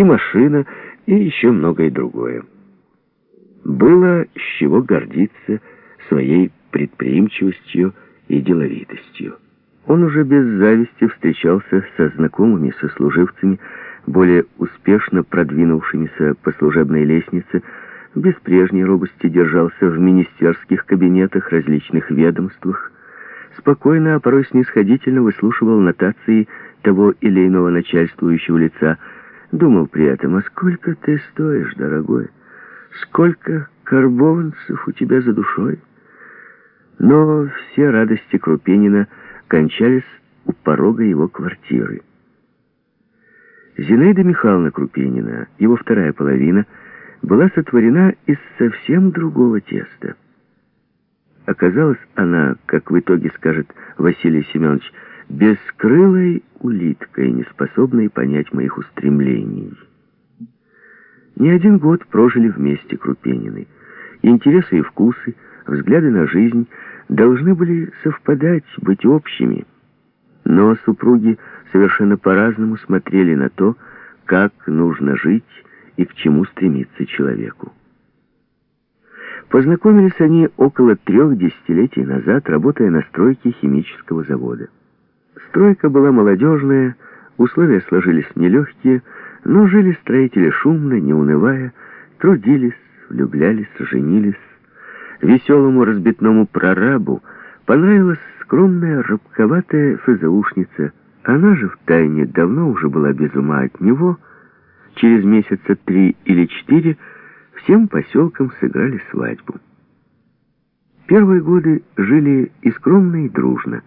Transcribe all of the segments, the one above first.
и машина, и еще многое другое. Было с чего гордиться своей предприимчивостью и деловитостью. Он уже без зависти встречался со знакомыми сослуживцами, более успешно продвинувшимися по служебной лестнице, без прежней робости держался в министерских кабинетах, различных ведомствах, спокойно, а порой снисходительно выслушивал нотации того или иного начальствующего лица, думал при этом, а сколько ты стоишь, дорогой, сколько карбованцев у тебя за душой. Но все радости Крупенина кончались у порога его квартиры. Зинаида Михайловна Крупенина, его вторая половина, была сотворена из совсем другого теста. Оказалась она, как в итоге скажет Василий Семенович, бескрылой улиткой, неспособной понять моих устремлений. Не один год прожили вместе Крупенины. Интересы и вкусы, взгляды на жизнь должны были совпадать, быть общими. Но супруги совершенно по-разному смотрели на то, как нужно жить и к чему стремиться человеку. Познакомились они около трех десятилетий назад, работая на стройке химического завода. Стройка была молодежная, условия сложились нелегкие, но жили строители шумно, не унывая, трудились, влюблялись, женились. Веселому разбитному прорабу понравилась скромная, рабковатая фазаушница. Она же втайне давно уже была без ума от него. Через месяца три или четыре всем поселкам сыграли свадьбу. Первые годы жили и скромно, и дружно.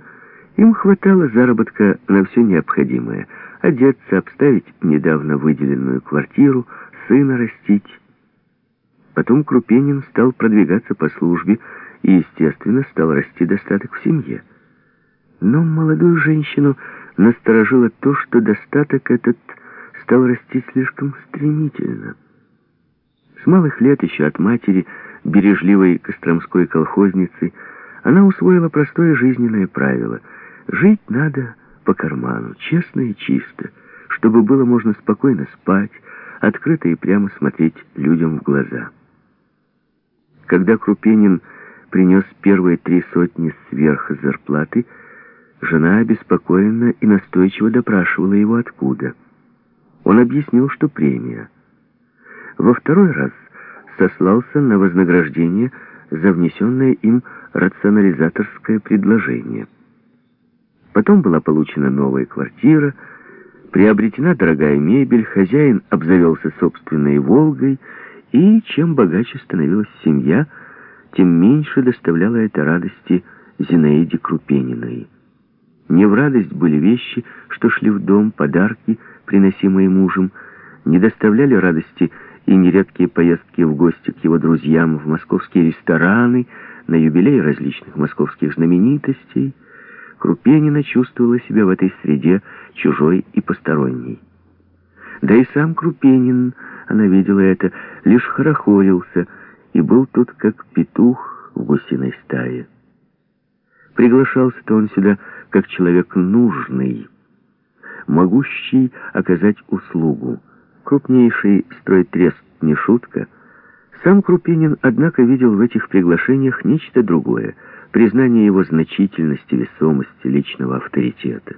Им хватало заработка на все необходимое. Одеться, обставить недавно выделенную квартиру, сына растить. Потом Крупенин стал продвигаться по службе и, естественно, стал расти достаток в семье. Но молодую женщину насторожило то, что достаток этот стал расти слишком стремительно. С малых лет еще от матери, бережливой костромской колхозницы, она усвоила простое жизненное правило. Жить надо по карману, честно и чисто, чтобы было можно спокойно спать, открыто и прямо смотреть людям в глаза. Когда Крупенин принес первые три сотни сверх зарплаты, жена обеспокоенно и настойчиво допрашивала его откуда. Он объяснил, что премия — во второй раз сослался на вознаграждение за внесенное им рационализаторское предложение. Потом была получена новая квартира, приобретена дорогая мебель, хозяин обзавелся собственной «Волгой», и чем богаче становилась семья, тем меньше доставляла это радости Зинаиде Крупениной. Не в радость были вещи, что шли в дом, подарки, приносимые мужем, не доставляли радости и нередкие поездки в гости к его друзьям в московские рестораны, на юбилеи различных московских знаменитостей, Крупенина чувствовала себя в этой среде чужой и посторонней. Да и сам Крупенин, она видела это, лишь хорохорился и был тут как петух в гусиной стае. Приглашался-то он сюда как человек нужный, могущий оказать услугу. Крупнейший стройтрест не шутка. Сам Крупинин, однако, видел в этих приглашениях нечто другое, признание его значительности, весомости, личного авторитета.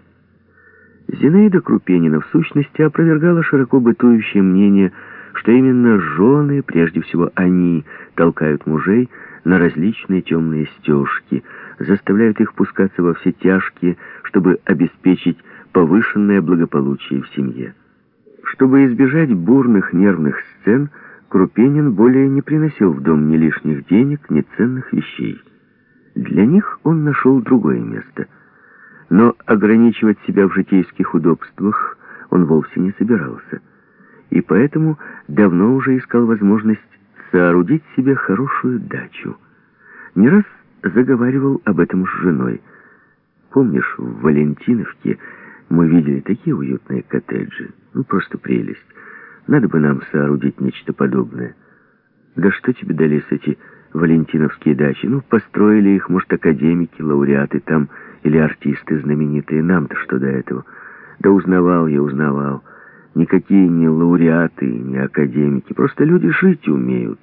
Зинаида Крупенина в сущности опровергала широко бытующее мнение, что именно жены, прежде всего они, толкают мужей на различные темные стежки, заставляют их пускаться во все тяжкие, чтобы обеспечить повышенное благополучие в семье. Чтобы избежать бурных нервных сцен, Крупенин более не приносил в дом ни лишних денег, ни ценных вещей. Для них он нашел другое место. Но ограничивать себя в житейских удобствах он вовсе не собирался. И поэтому давно уже искал возможность соорудить себе хорошую дачу. Не раз заговаривал об этом с женой. Помнишь, в Валентиновке мы видели такие уютные коттеджи. Ну, просто прелесть. Надо бы нам соорудить нечто подобное. Да что тебе дались эти валентиновские дачи? Ну, построили их, может, академики, лауреаты там, или артисты знаменитые. Нам-то что до этого? Да узнавал я, узнавал. никакие не лауреаты, не академики, просто люди жить умеют.